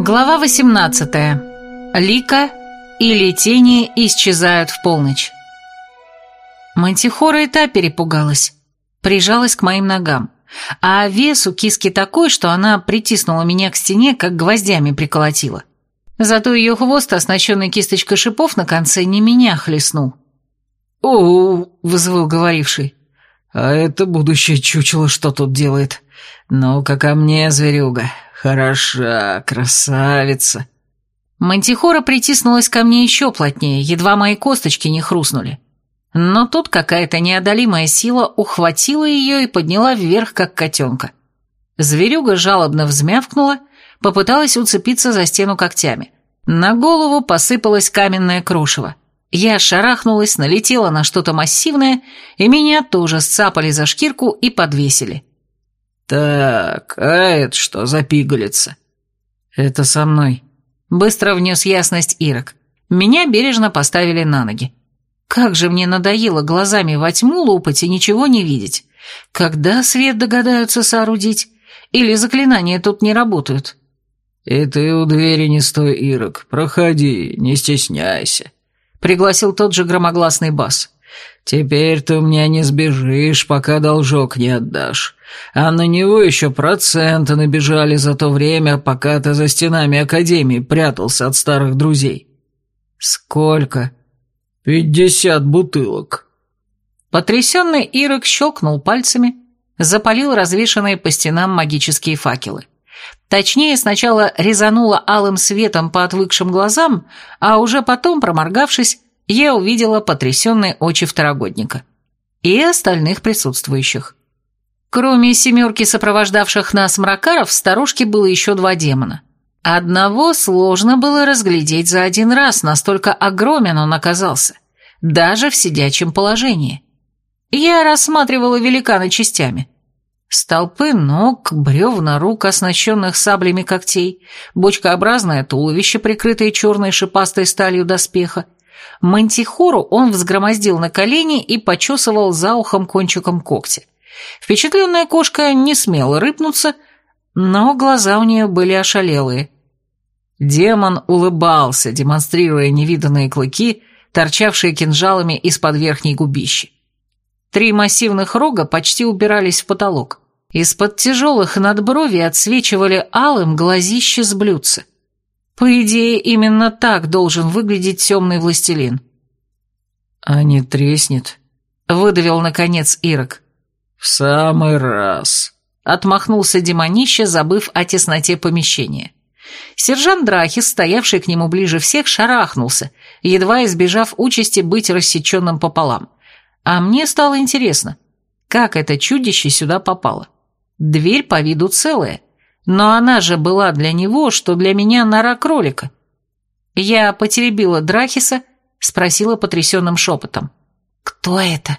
Глава 18. Лика или тени исчезают в полночь. Мантихора и та перепугалась, прижалась к моим ногам, а вес у киски такой, что она притиснула меня к стене, как гвоздями приколотила. Зато ее хвост, оснащенный кисточкой шипов на конце, не меня хлестнул. «О, — взвыл говоривший, — а это будущее чучело что тут делает? Ну-ка ко мне, зверюга, хороша, красавица». Мантихора притиснулась ко мне еще плотнее, едва мои косточки не хрустнули. Но тут какая-то неодолимая сила ухватила ее и подняла вверх, как котенка. Зверюга жалобно взмявкнула, попыталась уцепиться за стену когтями. На голову посыпалось каменное крошево. Я шарахнулась, налетела на что-то массивное, и меня тоже сцапали за шкирку и подвесили. «Так, а это что за пигалица?» «Это со мной», — быстро внес ясность Ирок. Меня бережно поставили на ноги. Как же мне надоело глазами во тьму лупать и ничего не видеть. Когда свет догадаются соорудить? Или заклинания тут не работают? «И ты у двери не стой, Ирок, проходи, не стесняйся», — пригласил тот же громогласный бас. «Теперь ты у меня не сбежишь, пока должок не отдашь. А на него еще проценты набежали за то время, пока ты за стенами Академии прятался от старых друзей». «Сколько?» «Пятьдесят бутылок». Потрясенный Ирок щелкнул пальцами, запалил развешанные по стенам магические факелы. Точнее, сначала резанула алым светом по отвыкшим глазам, а уже потом, проморгавшись, я увидела потрясенные очи второгодника. И остальных присутствующих. Кроме семерки сопровождавших нас мракаров, в старушке было еще два демона. Одного сложно было разглядеть за один раз, настолько огромен он оказался, даже в сидячем положении. Я рассматривала великана частями – Столпы ног, бревна рук, оснащенных саблями когтей, бочкообразное туловище, прикрытое черной шипастой сталью доспеха. Мантихору он взгромоздил на колени и почесывал за ухом кончиком когтя. Впечатленная кошка не смела рыпнуться, но глаза у нее были ошалелые. Демон улыбался, демонстрируя невиданные клыки, торчавшие кинжалами из-под верхней губищи. Три массивных рога почти убирались в потолок. Из-под тяжелых надбровий отсвечивали алым глазище с блюдца. По идее, именно так должен выглядеть темный властелин. «А не треснет?» — выдавил, наконец, Ирок. «В самый раз», — отмахнулся демонище, забыв о тесноте помещения. Сержант Драхис, стоявший к нему ближе всех, шарахнулся, едва избежав участи быть рассеченным пополам. А мне стало интересно, как это чудище сюда попало. Дверь по виду целая, но она же была для него, что для меня нора кролика. Я потеребила Драхиса, спросила потрясенным шепотом. «Кто это?»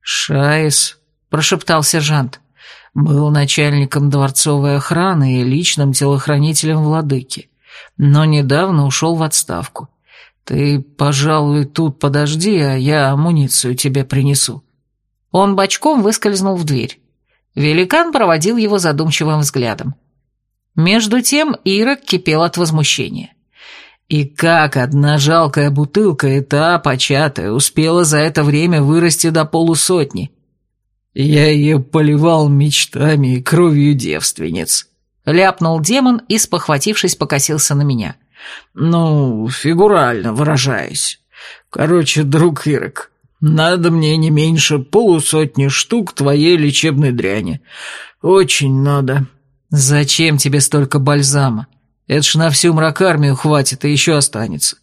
«Шаис», — прошептал сержант. «Был начальником дворцовой охраны и личным телохранителем владыки, но недавно ушел в отставку. «Ты, пожалуй, тут подожди, а я амуницию тебе принесу». Он бочком выскользнул в дверь. Великан проводил его задумчивым взглядом. Между тем Ирок кипел от возмущения. И как одна жалкая бутылка, и та, початая, успела за это время вырасти до полусотни? Я ее поливал мечтами и кровью девственниц. Ляпнул демон и, спохватившись, покосился на меня. Ну, фигурально выражаясь. Короче, друг Ирок, надо мне не меньше полусотни штук твоей лечебной дряни. Очень надо. Зачем тебе столько бальзама? Это ж на всю мракармию хватит и еще останется.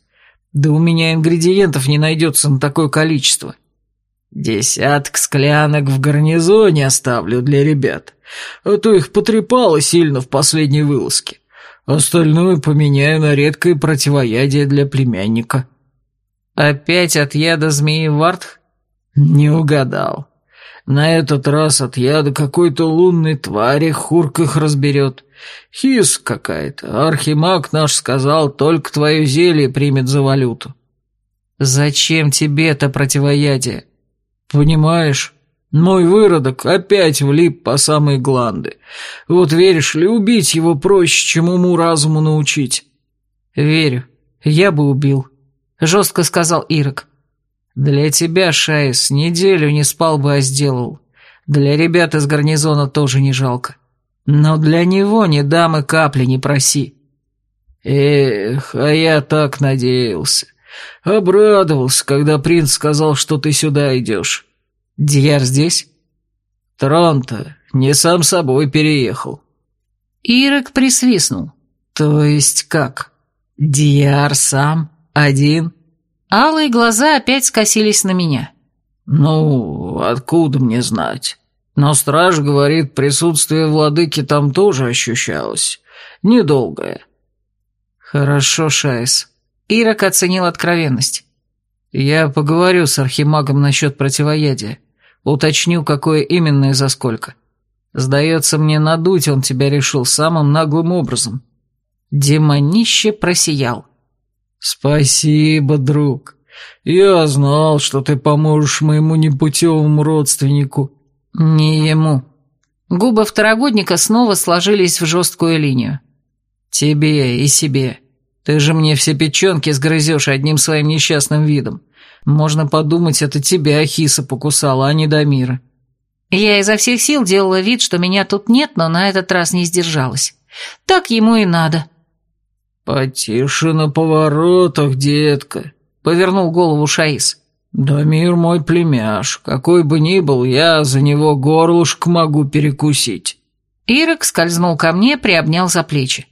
Да у меня ингредиентов не найдется на такое количество. Десяток склянок в гарнизоне оставлю для ребят, а то их потрепало сильно в последней вылазке. Остальное поменяю на редкое противоядие для племянника». «Опять от яда змеи Вартх?» «Не угадал. На этот раз от яда какой-то лунной твари Хурк их разберет. Хис какая-то. Архимаг наш сказал, только твое зелье примет за валюту». «Зачем тебе это противоядие?» «Понимаешь, Мой выродок опять влип по самые гланды. Вот веришь ли, убить его проще, чем уму-разуму научить?» «Верю. Я бы убил», — жестко сказал Ирок. «Для тебя, Шаис, неделю не спал бы, а сделал. Для ребят из гарнизона тоже не жалко. Но для него не дам и капли не проси». «Эх, а я так надеялся. Обрадовался, когда принц сказал, что ты сюда идешь». Дияр здесь? Трон-то не сам собой переехал. Ирок присвистнул. То есть как? Дияр сам? Один? Алые глаза опять скосились на меня. Ну, откуда мне знать? Но страж говорит, присутствие владыки там тоже ощущалось. Недолгое. Хорошо, Шайс. Ирок оценил откровенность. Я поговорю с архимагом насчет противоядия. Уточню, какое именно и за сколько. Сдается мне, надуть он тебя решил самым наглым образом. Демонище просиял. «Спасибо, друг. Я знал, что ты поможешь моему непутевому родственнику». «Не ему». Губы второгодника снова сложились в жесткую линию. «Тебе и себе. Ты же мне все печенки сгрызешь одним своим несчастным видом. Можно подумать, это тебя Хиса покусала, а не Дамира. Я изо всех сил делала вид, что меня тут нет, но на этот раз не сдержалась. Так ему и надо. «Потише на поворотах, детка», — повернул голову Шаис. «Дамир мой племяш. Какой бы ни был, я за него горлышко могу перекусить». Ирок скользнул ко мне, приобнял за плечи.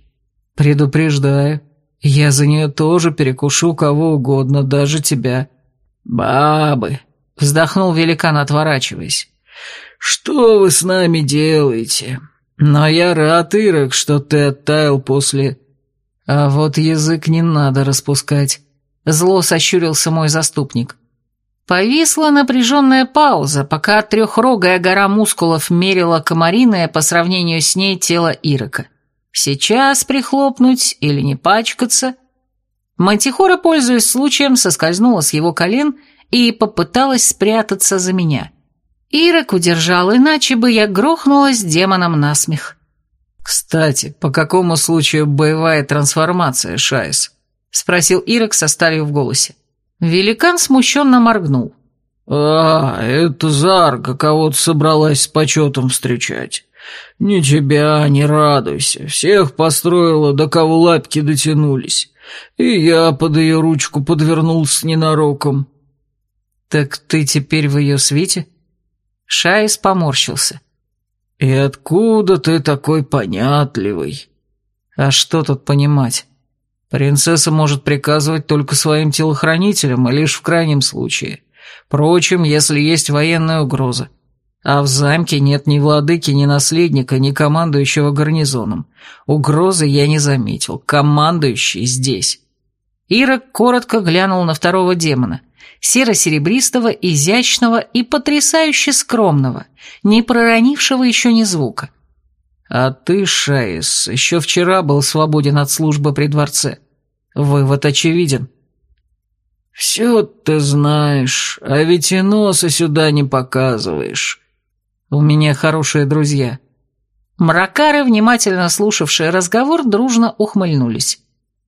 «Предупреждаю, я за нее тоже перекушу кого угодно, даже тебя. «Бабы!» — вздохнул великан, отворачиваясь. «Что вы с нами делаете? Но я рад, Ирок, что ты оттаял после...» «А вот язык не надо распускать», — зло сощурился мой заступник. Повисла напряженная пауза, пока трехрогая гора мускулов мерила комариное по сравнению с ней тело Ирока. Сейчас прихлопнуть или не пачкаться — Мантихора, пользуясь случаем, соскользнула с его колен и попыталась спрятаться за меня. Ирок удержал, иначе бы я грохнулась демоном насмех. «Кстати, по какому случаю боевая трансформация, Шайс?» — спросил Ирок со сталью в голосе. Великан смущенно моргнул. «А, это Зарга кого-то собралась с почетом встречать. Не тебя, не радуйся. Всех построила, до кого лапки дотянулись. И я под ее ручку подвернулся ненароком. «Так ты теперь в ее свете?» Шайс поморщился. «И откуда ты такой понятливый?» «А что тут понимать? Принцесса может приказывать только своим телохранителям, и лишь в крайнем случае. Впрочем, если есть военная угроза. А в замке нет ни владыки, ни наследника, ни командующего гарнизоном. Угрозы я не заметил. Командующий здесь. Ирок коротко глянул на второго демона. Серо-серебристого, изящного и потрясающе скромного, не проронившего еще ни звука. «А ты, Шаис, еще вчера был свободен от службы при дворце. Вывод очевиден». «Все ты знаешь, а ведь и носа сюда не показываешь», у меня хорошие друзья». Мракары, внимательно слушавшие разговор, дружно ухмыльнулись.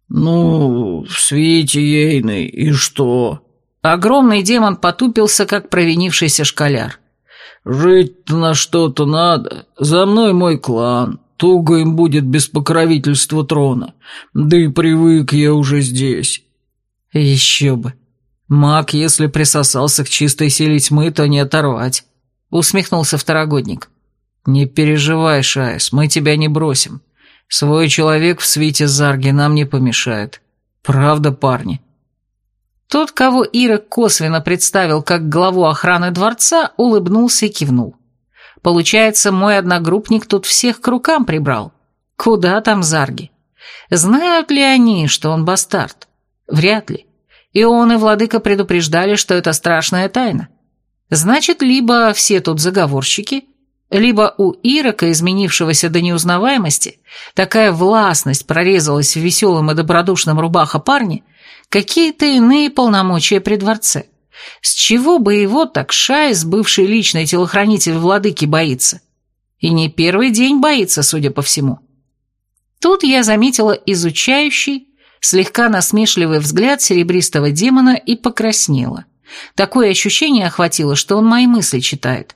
«Ну, в свете ейной, и что?» Огромный демон потупился, как провинившийся школяр. «Жить-то на что-то надо. За мной мой клан. Туго им будет без покровительства трона. Да и привык я уже здесь». «Еще бы. Маг, если присосался к чистой силе тьмы, то не оторвать усмехнулся второгодник. «Не переживай, Шайс, мы тебя не бросим. Свой человек в свите Зарги нам не помешает. Правда, парни?» Тот, кого Ира косвенно представил как главу охраны дворца, улыбнулся и кивнул. Получается, мой одногруппник тут всех к рукам прибрал. Куда там Зарги? Знают ли они, что он бастард? Вряд ли. И он и владыка предупреждали, что это страшная тайна. Значит, либо все тут заговорщики, либо у Ирока, изменившегося до неузнаваемости, такая властность прорезалась в веселом и добродушном рубаха парне, какие-то иные полномочия при дворце. С чего бы его так Шайс, бывший личный телохранитель владыки, боится? И не первый день боится, судя по всему. Тут я заметила изучающий, слегка насмешливый взгляд серебристого демона и покраснела. Такое ощущение охватило, что он мои мысли читает.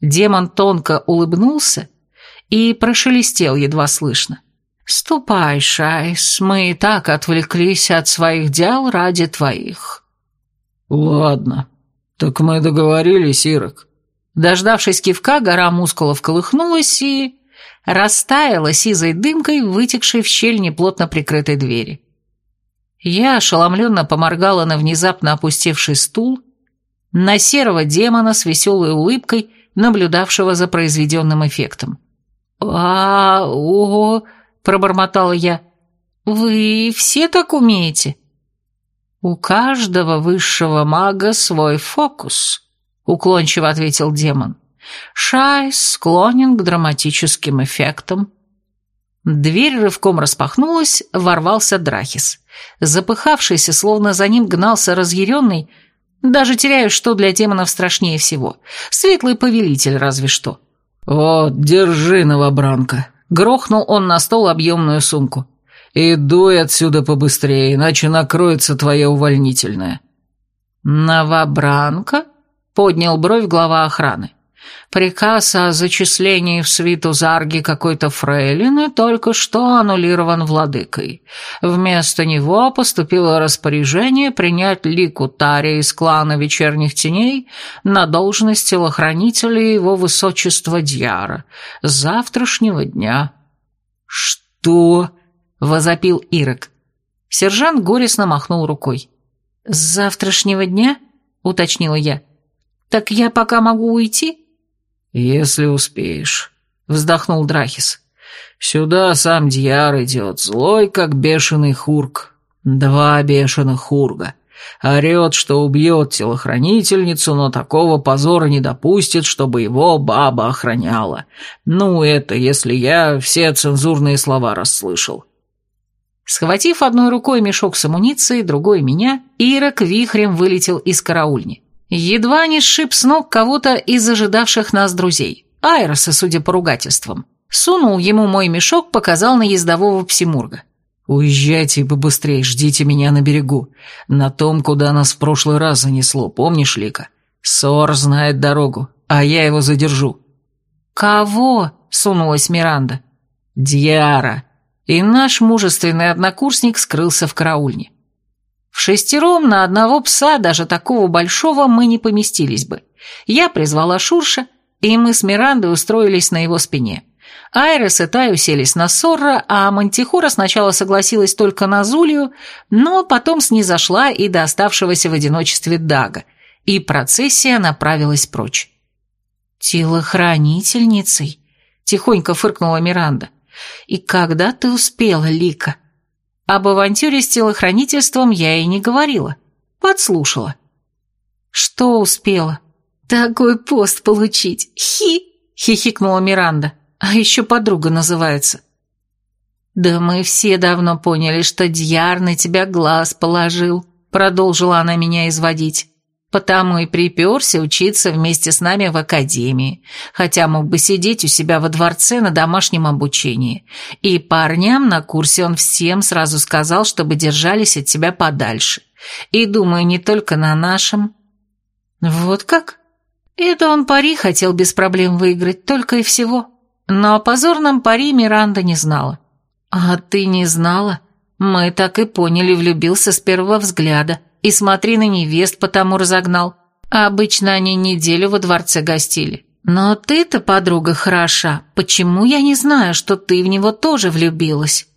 Демон тонко улыбнулся и прошелестел едва слышно. «Ступай, Шайс, мы и так отвлеклись от своих дел ради твоих». «Ладно, так мы договорились, Ирок». Дождавшись кивка, гора мускулов колыхнулась и... растаяла сизой дымкой, вытекшей в щель неплотно прикрытой двери. Я ошеломленно поморгала на внезапно опустевший стул, на серого демона с веселой улыбкой, наблюдавшего за произведенным эффектом. а о пробормотала я. «Вы все так умеете?» «У каждого высшего мага свой фокус», — уклончиво ответил демон. «Шайс склонен к драматическим эффектам». Дверь рывком распахнулась, ворвался Драхис. Запыхавшийся, словно за ним гнался разъяренный, даже теряю, что для демонов страшнее всего. Светлый повелитель разве что. «Вот, держи, новобранка», — грохнул он на стол объемную сумку. И дуй отсюда побыстрее, иначе накроется твоя увольнительная». «Новобранка?» — поднял бровь глава охраны. «Приказ о зачислении в свиту Зарги какой-то фрейлины только что аннулирован владыкой. Вместо него поступило распоряжение принять лику Тария из клана Вечерних Теней на должность телохранителя его высочества Дьяра с завтрашнего дня». «Что?» — возопил Ирок. Сержант горестно махнул рукой. «С завтрашнего дня?» — уточнила я. «Так я пока могу уйти?» «Если успеешь», — вздохнул Драхис. «Сюда сам Дьяр идет, злой, как бешеный хурк. Два бешеных хурга. Орет, что убьет телохранительницу, но такого позора не допустит, чтобы его баба охраняла. Ну, это если я все цензурные слова расслышал. Схватив одной рукой мешок с амуницией, другой меня, Ирок вихрем вылетел из караульни. Едва не сшиб с ног кого-то из ожидавших нас друзей. Айроса, судя по ругательствам. Сунул ему мой мешок, показал на ездового псимурга. «Уезжайте побыстрее, ждите меня на берегу. На том, куда нас в прошлый раз занесло, помнишь, Лика? Сор знает дорогу, а я его задержу». «Кого?» — сунулась Миранда. «Дьяра и наш мужественный однокурсник скрылся в караульне. Шестером на одного пса, даже такого большого, мы не поместились бы. Я призвала Шурша, и мы с Мирандой устроились на его спине. Айрес и Тай уселись на Сорра, а Мантихора сначала согласилась только на Зулию, но потом снизошла и до оставшегося в одиночестве Дага, и процессия направилась прочь. «Телохранительницей?» – тихонько фыркнула Миранда. И когда ты успела, Лика? Об авантюре с телохранительством я и не говорила. Подслушала. Что успела? Такой пост получить. Хи! Хихикнула Миранда. А еще подруга называется. Да мы все давно поняли, что Дьяр на тебя глаз положил. Продолжила она меня изводить. Потому и приперся учиться вместе с нами в академии, хотя мог бы сидеть у себя во дворце на домашнем обучении. И парням на курсе он всем сразу сказал, чтобы держались от тебя подальше. И, думаю, не только на нашем. Вот как? Это он пари хотел без проблем выиграть, только и всего. Но о позорном пари Миранда не знала. А ты не знала? Мы так и поняли, влюбился с первого взгляда и смотри на невест потому разогнал. А обычно они неделю во дворце гостили. Но ты-то, подруга, хороша. Почему я не знаю, что ты в него тоже влюбилась?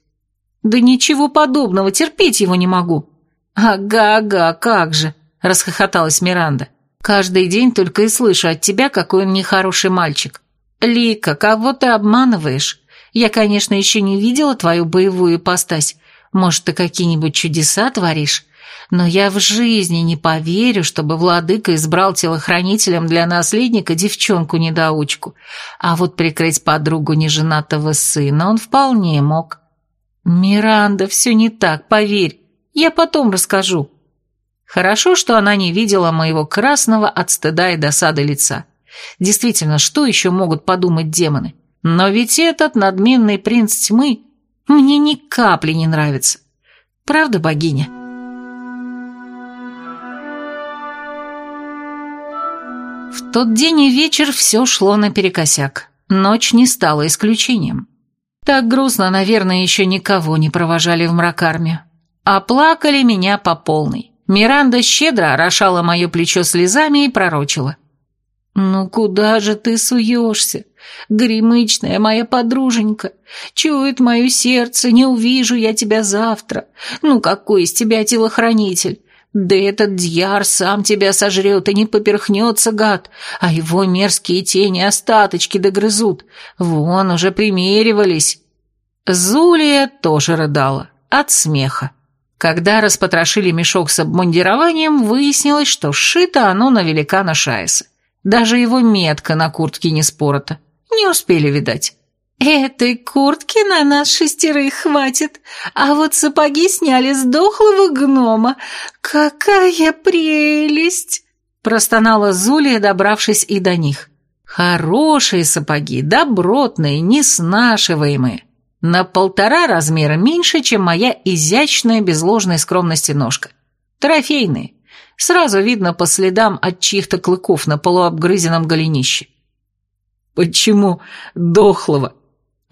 Да ничего подобного, терпеть его не могу. Ага-ага, как же, расхохоталась Миранда. Каждый день только и слышу от тебя, какой он нехороший мальчик. Лика, кого ты обманываешь? Я, конечно, еще не видела твою боевую ипостась. Может, ты какие-нибудь чудеса творишь? Но я в жизни не поверю, чтобы владыка избрал телохранителем для наследника девчонку-недоучку, а вот прикрыть подругу неженатого сына он вполне мог. Миранда, все не так, поверь, я потом расскажу. Хорошо, что она не видела моего красного от стыда и досады лица. Действительно, что еще могут подумать демоны? Но ведь этот надменный принц тьмы мне ни капли не нравится. Правда, богиня?» В тот день и вечер все шло наперекосяк. Ночь не стала исключением. Так грустно, наверное, еще никого не провожали в мракарме. А плакали меня по полной. Миранда щедро орошала мое плечо слезами и пророчила. «Ну куда же ты суешься? Гремычная моя подруженька. Чует мое сердце, не увижу я тебя завтра. Ну какой из тебя телохранитель? Да этот дьяр сам тебя сожрет и не поперхнется, гад, а его мерзкие тени остаточки догрызут. Вон уже примеривались. Зулия тоже рыдала от смеха. Когда распотрошили мешок с обмундированием, выяснилось, что сшито оно на великана Шайса. Даже его метка на куртке не спорота. Не успели, видать. «Этой куртки на нас шестерых хватит, а вот сапоги сняли с дохлого гнома. Какая прелесть!» Простонала Зулия, добравшись и до них. «Хорошие сапоги, добротные, неснашиваемые. На полтора размера меньше, чем моя изящная без ложной скромности ножка. Трофейные. Сразу видно по следам от чьих-то клыков на полуобгрызенном голенище». «Почему дохлого?»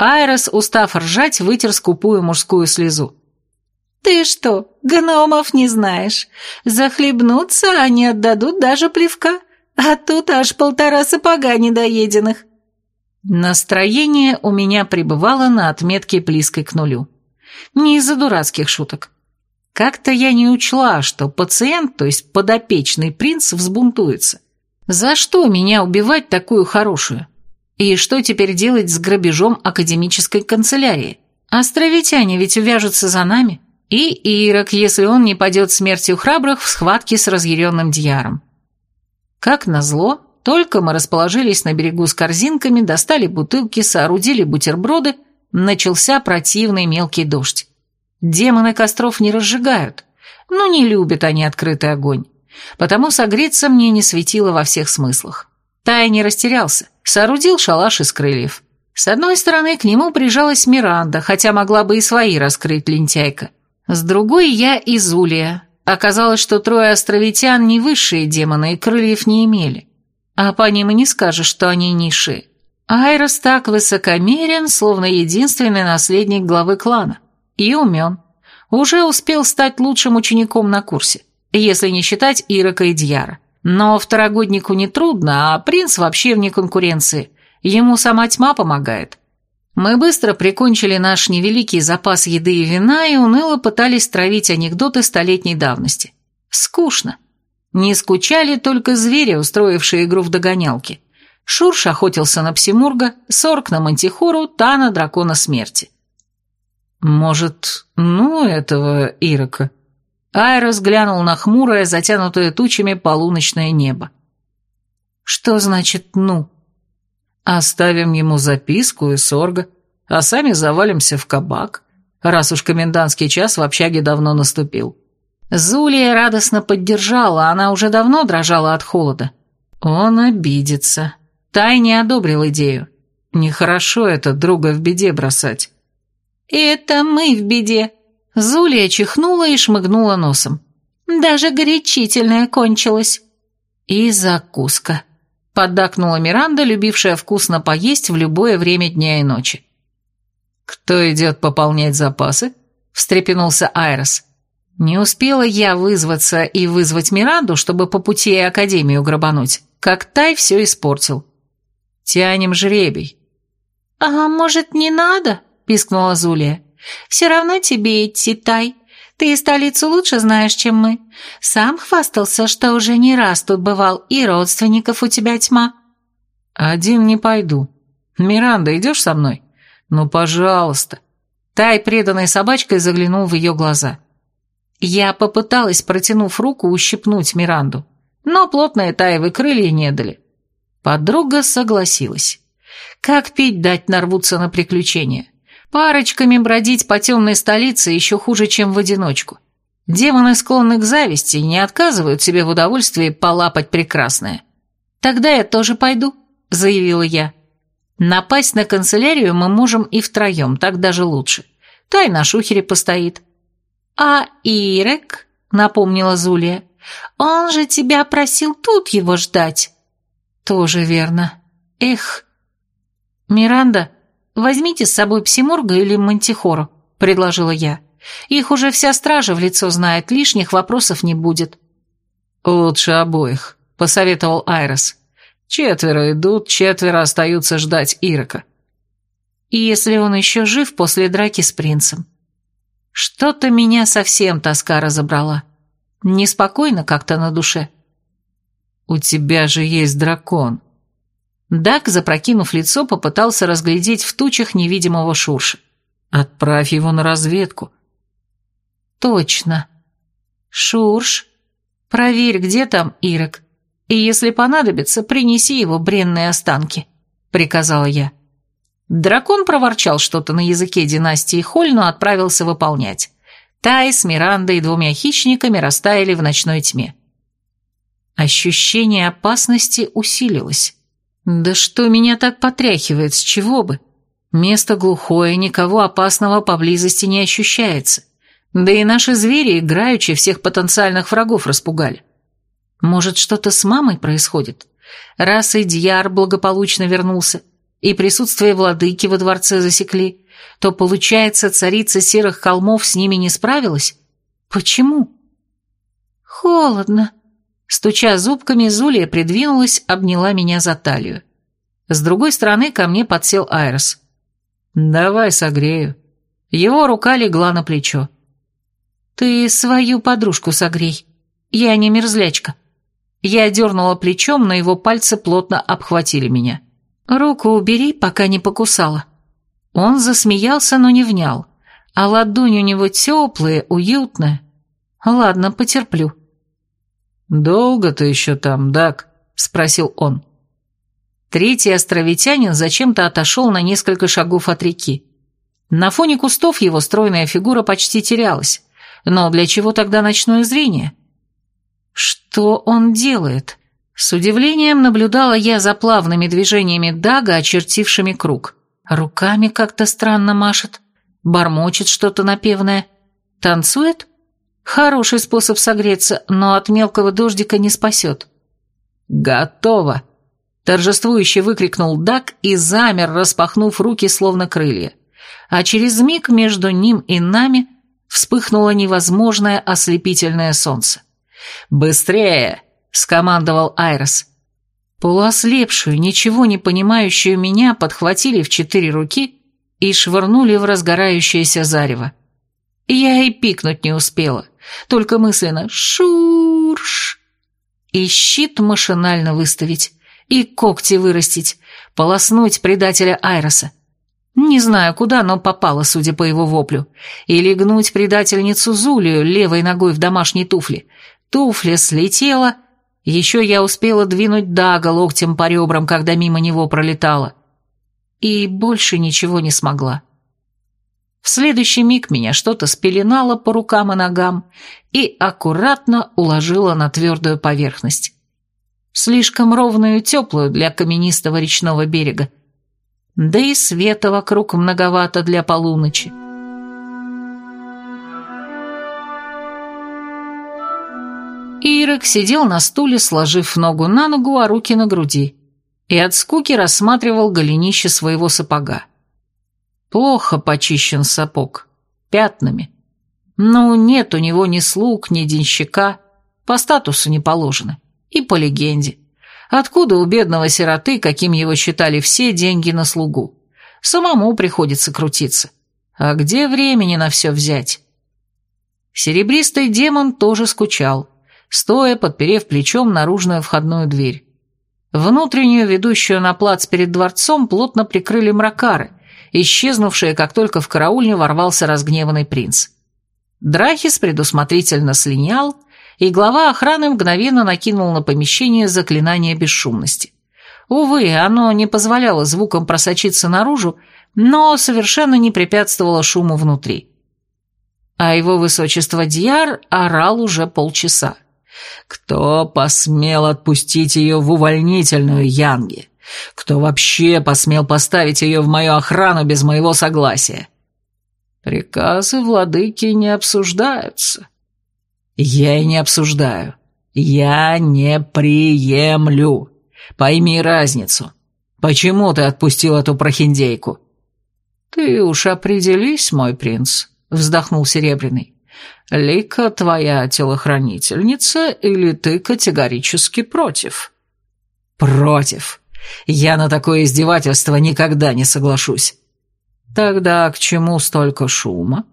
Айрос, устав ржать, вытер скупую мужскую слезу. «Ты что, гномов не знаешь? Захлебнутся, а не отдадут даже плевка, а тут аж полтора сапога недоеденных». Настроение у меня пребывало на отметке близкой к нулю. Не из-за дурацких шуток. Как-то я не учла, что пациент, то есть подопечный принц, взбунтуется. За что меня убивать такую хорошую? И что теперь делать с грабежом академической канцелярии? Островитяне ведь увяжутся за нами. И Ирок, если он не падет смертью храбрых в схватке с разъяренным Дьяром. Как назло, только мы расположились на берегу с корзинками, достали бутылки, соорудили бутерброды, начался противный мелкий дождь. Демоны костров не разжигают, но не любят они открытый огонь, потому согреться мне не светило во всех смыслах. Тай не растерялся, соорудил шалаш из крыльев. С одной стороны к нему прижалась Миранда, хотя могла бы и свои раскрыть лентяйка. С другой я и Зулия. Оказалось, что трое островитян не высшие демоны и крыльев не имели. А по ним и не скажешь, что они низшие. Айрос так высокомерен, словно единственный наследник главы клана. И умен. Уже успел стать лучшим учеником на курсе, если не считать Ирока и Дьяра. Но второгоднику не трудно, а принц вообще вне конкуренции. Ему сама тьма помогает. Мы быстро прикончили наш невеликий запас еды и вина и уныло пытались травить анекдоты столетней давности. Скучно. Не скучали только звери, устроившие игру в догонялки. Шурш охотился на Псимурга, Сорк на Мантихору, Тана дракона смерти. «Может, ну этого Ирока?» Айрос глянул на хмурое, затянутое тучами полуночное небо. «Что значит «ну»?» «Оставим ему записку и сорга, а сами завалимся в кабак, раз уж комендантский час в общаге давно наступил». Зулия радостно поддержала, она уже давно дрожала от холода. Он обидится. Тай не одобрил идею. Нехорошо это друга в беде бросать. «Это мы в беде», Зулия чихнула и шмыгнула носом. «Даже горячительное кончилось». «И закуска», — поддакнула Миранда, любившая вкусно поесть в любое время дня и ночи. «Кто идет пополнять запасы?» — встрепенулся Айрос. «Не успела я вызваться и вызвать Миранду, чтобы по пути и Академию грабануть, как Тай все испортил. Тянем жребий». «А может, не надо?» — пискнула Зулия. Все равно тебе идти, Тай. Ты и столицу лучше знаешь, чем мы. Сам хвастался, что уже не раз тут бывал, и родственников у тебя тьма». «Один не пойду. Миранда, идешь со мной? Ну, пожалуйста». Тай, преданной собачкой, заглянул в ее глаза. Я попыталась, протянув руку, ущипнуть Миранду, но плотные таевы крылья не дали. Подруга согласилась. Как пить дать нарвутся на приключения? Парочками бродить по темной столице еще хуже, чем в одиночку. Демоны склонны к зависти и не отказывают себе в удовольствии полапать прекрасное. «Тогда я тоже пойду», — заявила я. «Напасть на канцелярию мы можем и втроем, так даже лучше. Тай на шухере постоит». «А Ирек?» — напомнила Зулия. «Он же тебя просил тут его ждать». «Тоже верно. Эх». «Миранда, возьмите с собой Псимурга или Мантихору», — предложила я. «Их уже вся стража в лицо знает, лишних вопросов не будет». «Лучше обоих», — посоветовал Айрос. «Четверо идут, четверо остаются ждать Ирека». «И если он еще жив после драки с принцем?» Что-то меня совсем тоска разобрала. Неспокойно как-то на душе. «У тебя же есть дракон». Дак, запрокинув лицо, попытался разглядеть в тучах невидимого Шурша. «Отправь его на разведку». «Точно. Шурш, проверь, где там Ирок, и если понадобится, принеси его бренные останки», — приказала я. Дракон проворчал что-то на языке династии Холь, но отправился выполнять. Тай с Мирандой и двумя хищниками растаяли в ночной тьме. Ощущение опасности усилилось. Да что меня так потряхивает, с чего бы? Место глухое, никого опасного поблизости не ощущается. Да и наши звери играючи всех потенциальных врагов распугали. Может, что-то с мамой происходит? Раз и Дьяр благополучно вернулся, и присутствие владыки во дворце засекли, то, получается, царица серых холмов с ними не справилась? Почему? Холодно. Стуча зубками, Зулия придвинулась, обняла меня за талию. С другой стороны ко мне подсел Айрос. «Давай согрею». Его рука легла на плечо. «Ты свою подружку согрей. Я не мерзлячка». Я дернула плечом, но его пальцы плотно обхватили меня. «Руку убери, пока не покусала». Он засмеялся, но не внял, а ладонь у него теплая, уютная. Ладно, потерплю. «Долго ты еще там, Дак?» — спросил он. Третий островитянин зачем-то отошел на несколько шагов от реки. На фоне кустов его стройная фигура почти терялась. Но для чего тогда ночное зрение? Что он делает? С удивлением наблюдала я за плавными движениями Дага, очертившими круг. Руками как-то странно машет, бормочет что-то напевное. Танцует? Хороший способ согреться, но от мелкого дождика не спасет. «Готово!» Торжествующе выкрикнул Даг и замер, распахнув руки, словно крылья. А через миг между ним и нами вспыхнуло невозможное ослепительное солнце. «Быстрее!» — скомандовал Айрос. Полуослепшую, ничего не понимающую меня подхватили в четыре руки и швырнули в разгорающееся зарево. Я и пикнуть не успела, только мысленно «шурш» и щит машинально выставить, и когти вырастить, полоснуть предателя Айроса. Не знаю куда, но попала, судя по его воплю. И легнуть предательницу Зулию левой ногой в домашней туфле. Туфля слетела, еще я успела двинуть Дага локтем по ребрам, когда мимо него пролетала. И больше ничего не смогла. В следующий миг меня что-то спеленало по рукам и ногам и аккуратно уложило на твердую поверхность. Слишком ровную и теплую для каменистого речного берега. Да и света вокруг многовато для полуночи. Ирок сидел на стуле, сложив ногу на ногу, а руки на груди, и от скуки рассматривал голенище своего сапога. Плохо почищен сапог, пятнами. Ну, нет у него ни слуг, ни денщика, по статусу не положено, и по легенде. Откуда у бедного сироты, каким его считали все, деньги на слугу? Самому приходится крутиться. А где времени на все взять? Серебристый демон тоже скучал стоя, подперев плечом наружную входную дверь. Внутреннюю, ведущую на плац перед дворцом, плотно прикрыли мракары, исчезнувшие, как только в караульню ворвался разгневанный принц. Драхис предусмотрительно слинял, и глава охраны мгновенно накинул на помещение заклинание бесшумности. Увы, оно не позволяло звукам просочиться наружу, но совершенно не препятствовало шуму внутри. а его высочество Дьяр орал уже полчаса. «Кто посмел отпустить ее в увольнительную, Янги? Кто вообще посмел поставить ее в мою охрану без моего согласия?» «Приказы владыки не обсуждаются». «Я и не обсуждаю. Я не приемлю. Пойми разницу. Почему ты отпустил эту прохиндейку?» «Ты уж определись, мой принц», — вздохнул Серебряный. «Лика твоя телохранительница или ты категорически против?» «Против. Я на такое издевательство никогда не соглашусь». «Тогда к чему столько шума?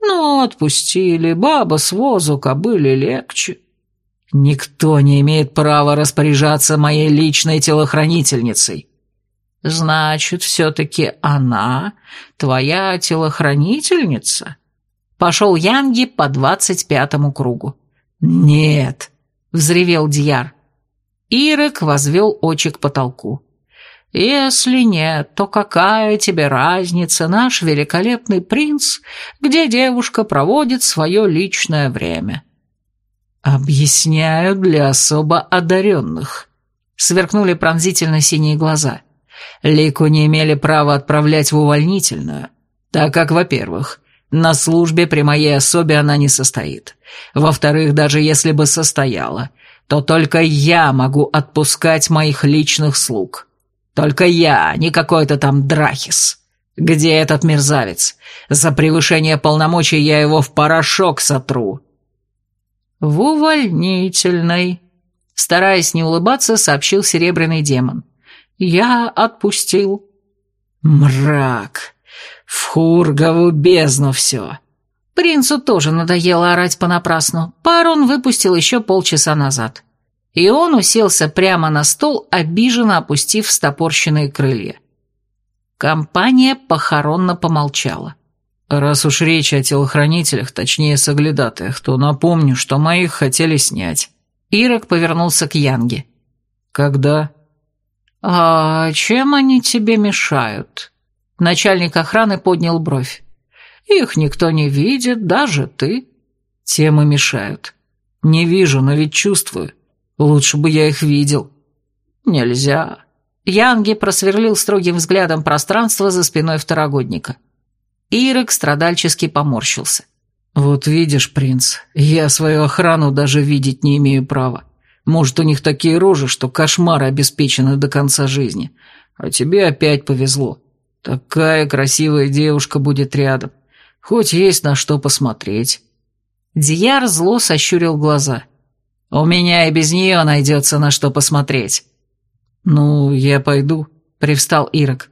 Ну, отпустили, баба с возу, кобыли легче». «Никто не имеет права распоряжаться моей личной телохранительницей». «Значит, все-таки она твоя телохранительница?» Пошел Янги по двадцать пятому кругу. «Нет», — взревел Дьяр. Ирек возвел очи к потолку. «Если нет, то какая тебе разница, наш великолепный принц, где девушка проводит свое личное время?» «Объясняю для особо одаренных», — сверкнули пронзительно синие глаза. Лику не имели права отправлять в увольнительную, так как, во-первых, на службе при моей особе она не состоит. Во-вторых, даже если бы состояла, то только я могу отпускать моих личных слуг. Только я, не какой-то там Драхис. Где этот мерзавец? За превышение полномочий я его в порошок сотру. В увольнительной, стараясь не улыбаться, сообщил серебряный демон. Я отпустил. Мрак. В Хургову бездну все. Принцу тоже надоело орать понапрасну. Пар он выпустил еще полчаса назад. И он уселся прямо на стол, обиженно опустив стопорщенные крылья. Компания похоронно помолчала. «Раз уж речь о телохранителях, точнее соглядатаях, то напомню, что моих хотели снять». Ирок повернулся к Янге. «Когда?» «А чем они тебе мешают?» Начальник охраны поднял бровь. «Их никто не видит, даже ты». «Тем и мешают. Не вижу, но ведь чувствую. Лучше бы я их видел». «Нельзя». Янги просверлил строгим взглядом пространство за спиной второгодника. Ирок страдальчески поморщился. «Вот видишь, принц, я свою охрану даже видеть не имею права. Может, у них такие рожи, что кошмары обеспечены до конца жизни. А тебе опять повезло. Такая красивая девушка будет рядом. Хоть есть на что посмотреть». Дияр зло сощурил глаза. «У меня и без нее найдется на что посмотреть». «Ну, я пойду», — привстал Ирок.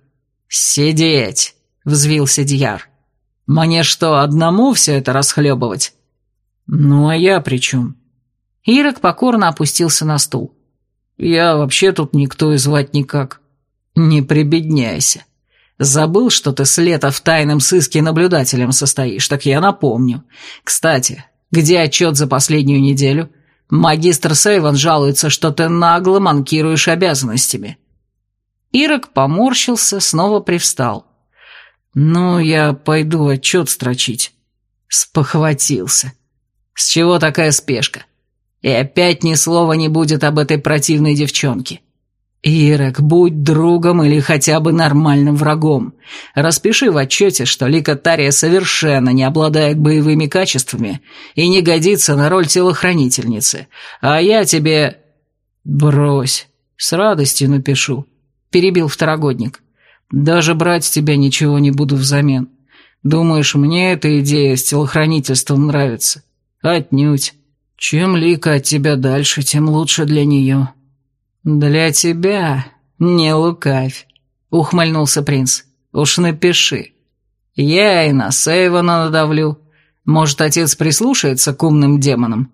«Сидеть», — взвился Дияр. «Мне что, одному все это расхлебывать?» «Ну, а я при чем?» Ирок покорно опустился на стул. «Я вообще тут никто и звать никак. Не прибедняйся. Забыл, что ты с лета в тайном сыске наблюдателем состоишь, так я напомню. Кстати, где отчет за последнюю неделю? Магистр Сейван жалуется, что ты нагло манкируешь обязанностями». Ирок поморщился, снова привстал. «Ну, я пойду отчет строчить». Спохватился. «С чего такая спешка? И опять ни слова не будет об этой противной девчонке. Ирок, будь другом или хотя бы нормальным врагом. Распиши в отчете, что Лика Тария совершенно не обладает боевыми качествами и не годится на роль телохранительницы. А я тебе... Брось, с радостью напишу, перебил второгодник. Даже брать с тебя ничего не буду взамен. Думаешь, мне эта идея с телохранительством нравится? Отнюдь. Чем Лика от тебя дальше, тем лучше для нее». «Для тебя не лукавь», — ухмыльнулся принц. «Уж напиши. Я и на Сейвана надавлю. Может, отец прислушается к умным демонам?»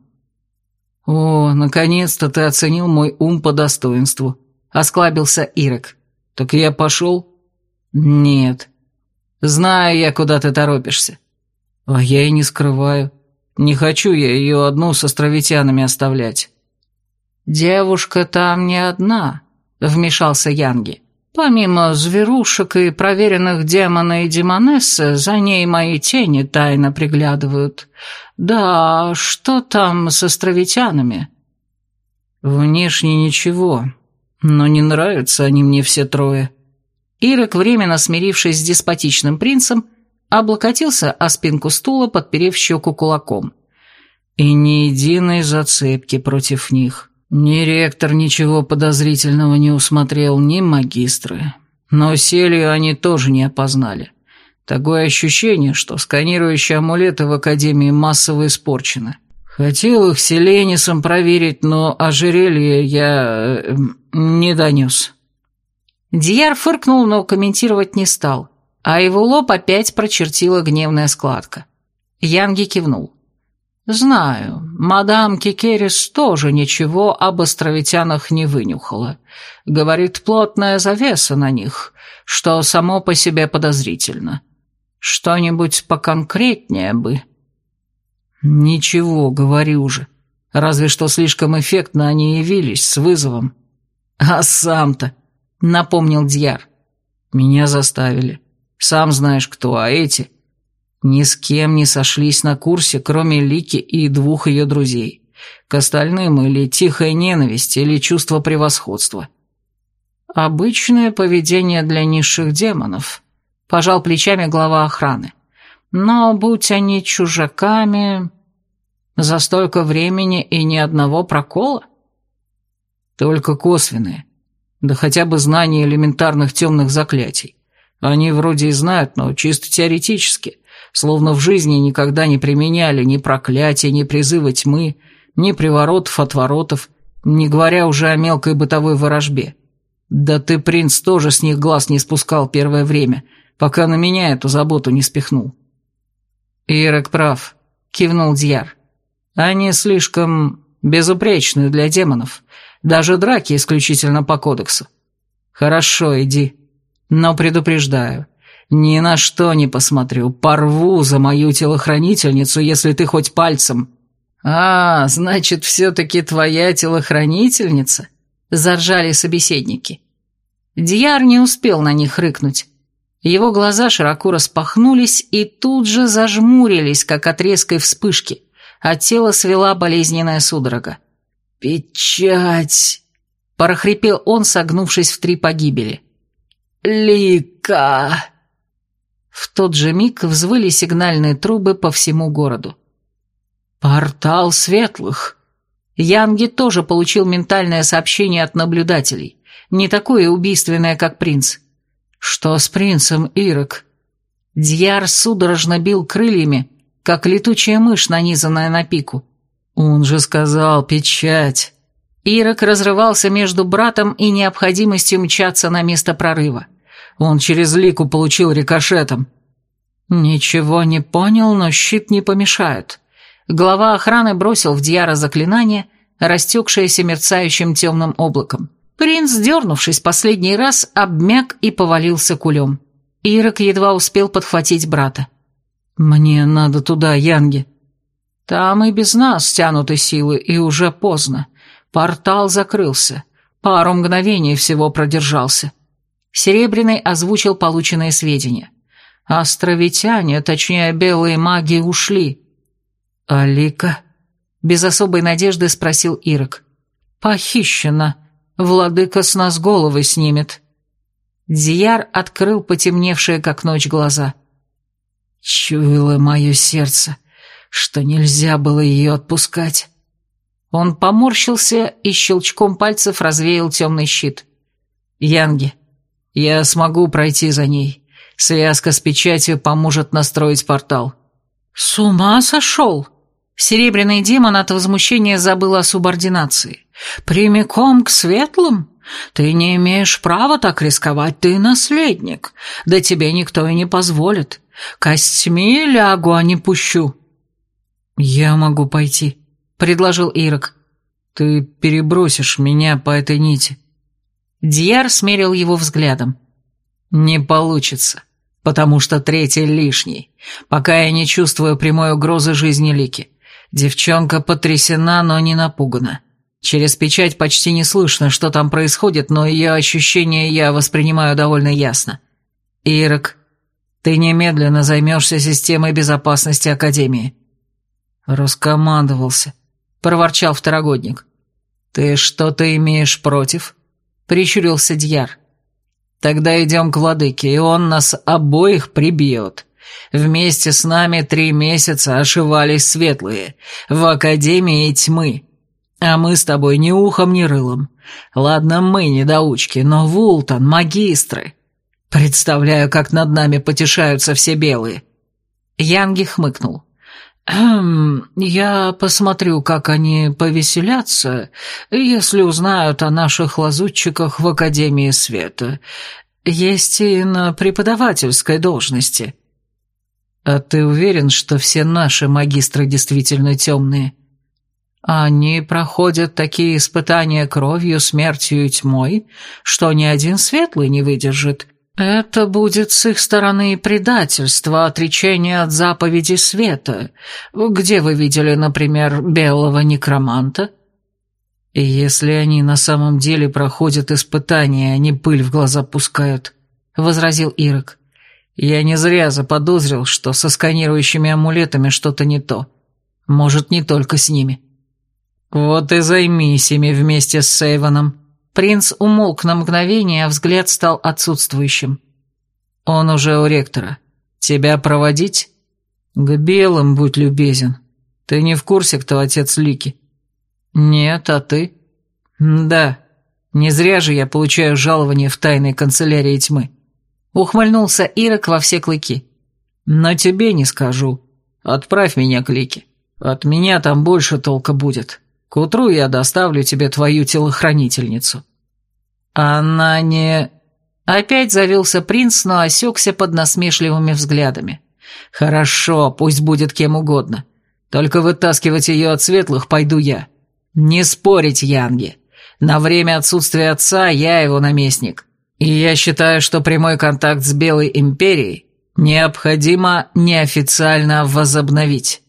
«О, наконец-то ты оценил мой ум по достоинству», — осклабился Ирок. «Так я пошел?» «Нет. Знаю я, куда ты торопишься». «А я и не скрываю. Не хочу я ее одну с островитянами оставлять». «Девушка там не одна», — вмешался Янги. Помимо зверушек и проверенных демона и демонессы, за ней мои тени тайно приглядывают. Да, что там с островитянами?» «Внешне ничего, но не нравятся они мне все трое». Ирок, временно смирившись с деспотичным принцем, облокотился о спинку стула, подперев щеку кулаком. «И ни единой зацепки против них». Ни ректор ничего подозрительного не усмотрел, ни магистры. Но селью они тоже не опознали. Такое ощущение, что сканирующие амулеты в Академии массово испорчены. Хотел их селенисом проверить, но ожерелье я э, не донес. Дияр фыркнул, но комментировать не стал, а его лоб опять прочертила гневная складка. Янги кивнул. «Знаю, мадам Кикерис тоже ничего об островитянах не вынюхала. Говорит, плотная завеса на них, что само по себе подозрительно. Что-нибудь поконкретнее бы». «Ничего, говорю же. Разве что слишком эффектно они явились, с вызовом». «А сам-то», — напомнил Дьяр. «Меня заставили. Сам знаешь кто, а эти...» Ни с кем не сошлись на курсе, кроме Лики и двух ее друзей. К остальным или тихая ненависть, или чувство превосходства. Обычное поведение для низших демонов, пожал плечами глава охраны. Но будь они чужаками, за столько времени и ни одного прокола? Только косвенные. Да хотя бы знание элементарных темных заклятий. Они вроде и знают, но чисто теоретически словно в жизни никогда не применяли ни проклятия, ни призыва тьмы, ни приворотов-отворотов, не говоря уже о мелкой бытовой ворожбе. Да ты, принц, тоже с них глаз не спускал первое время, пока на меня эту заботу не спихнул. Ирок прав, кивнул Дьяр. Они слишком безупречны для демонов, даже драки исключительно по кодексу. Хорошо, иди, но предупреждаю, ни на что не посмотрю, порву за мою телохранительницу, если ты хоть пальцем». «А, значит, все-таки твоя телохранительница?» – заржали собеседники. Дияр не успел на них рыкнуть. Его глаза широко распахнулись и тут же зажмурились, как от резкой вспышки, а тело свела болезненная судорога. «Печать!» – прохрипел он, согнувшись в три погибели. «Лика!» В тот же миг взвыли сигнальные трубы по всему городу. «Портал светлых!» Янги тоже получил ментальное сообщение от наблюдателей, не такое убийственное, как принц. «Что с принцем, Ирок?» Дьяр судорожно бил крыльями, как летучая мышь, нанизанная на пику. «Он же сказал, печать!» Ирок разрывался между братом и необходимостью мчаться на место прорыва. Он через лику получил рикошетом». «Ничего не понял, но щит не помешает». Глава охраны бросил в Дьяра заклинание, растекшееся мерцающим темным облаком. Принц, дернувшись последний раз, обмяк и повалился кулем. Ирок едва успел подхватить брата. «Мне надо туда, Янги». «Там и без нас тянуты силы, и уже поздно. Портал закрылся. Пару мгновений всего продержался. Серебряный озвучил полученные сведения. Островитяне, точнее белые маги, ушли. «Алика?» — без особой надежды спросил Ирок. «Похищена. Владыка с нас головы снимет». Дияр открыл потемневшие, как ночь, глаза. «Чуяло мое сердце, что нельзя было ее отпускать». Он поморщился и щелчком пальцев развеял темный щит. «Янги, я смогу пройти за ней. Связка с печатью поможет настроить портал». «С ума сошел!» Серебряный демон от возмущения забыл о субординации. «Прямиком к светлым? Ты не имеешь права так рисковать, ты наследник. Да тебе никто и не позволит. Костьми лягу, а не пущу». «Я могу пойти», — предложил Ирок. «Ты перебросишь меня по этой нити». Дьяр смерил его взглядом. «Не получится, потому что третий лишний, пока я не чувствую прямой угрозы жизни Лики. Девчонка потрясена, но не напугана. Через печать почти не слышно, что там происходит, но ее ощущения я воспринимаю довольно ясно. Ирок, ты немедленно займешься системой безопасности Академии. Раскомандовался, проворчал второгодник. Ты что-то имеешь против? Прищурился Дьяр. Тогда идем к владыке, и он нас обоих прибьет. Вместе с нами три месяца ошивались светлые, в Академии тьмы. А мы с тобой ни ухом, ни рылом. Ладно, мы недоучки, но Вултон, магистры. Представляю, как над нами потешаются все белые. Янги хмыкнул. «Эм, я посмотрю, как они повеселятся, если узнают о наших лазутчиках в Академии Света. Есть и на преподавательской должности». «А ты уверен, что все наши магистры действительно темные?» Они проходят такие испытания кровью, смертью и тьмой, что ни один светлый не выдержит. Это будет с их стороны предательство, отречение от заповеди света. Где вы видели, например, белого некроманта? И если они на самом деле проходят испытания, они пыль в глаза пускают, — возразил Ирок. Я не зря заподозрил, что со сканирующими амулетами что-то не то. Может, не только с ними. — «Вот и займись ими вместе с Сейвоном». Принц умолк на мгновение, а взгляд стал отсутствующим. «Он уже у ректора. Тебя проводить?» «К белым будь любезен. Ты не в курсе, кто отец Лики?» «Нет, а ты?» «Да. Не зря же я получаю жалование в тайной канцелярии тьмы». Ухмыльнулся Ирок во все клыки. «Но тебе не скажу. Отправь меня к Лике. От меня там больше толка будет. К утру я доставлю тебе твою телохранительницу». «Она не...» Опять завелся принц, но осекся под насмешливыми взглядами. «Хорошо, пусть будет кем угодно. Только вытаскивать ее от светлых пойду я. Не спорить, Янги. На время отсутствия отца я его наместник. И я считаю, что прямой контакт с Белой Империей необходимо неофициально возобновить».